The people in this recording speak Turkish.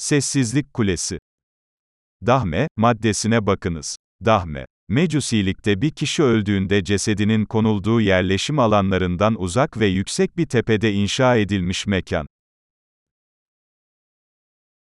Sessizlik Kulesi Dahme, maddesine bakınız. Dahme, Mecusilikte bir kişi öldüğünde cesedinin konulduğu yerleşim alanlarından uzak ve yüksek bir tepede inşa edilmiş mekan.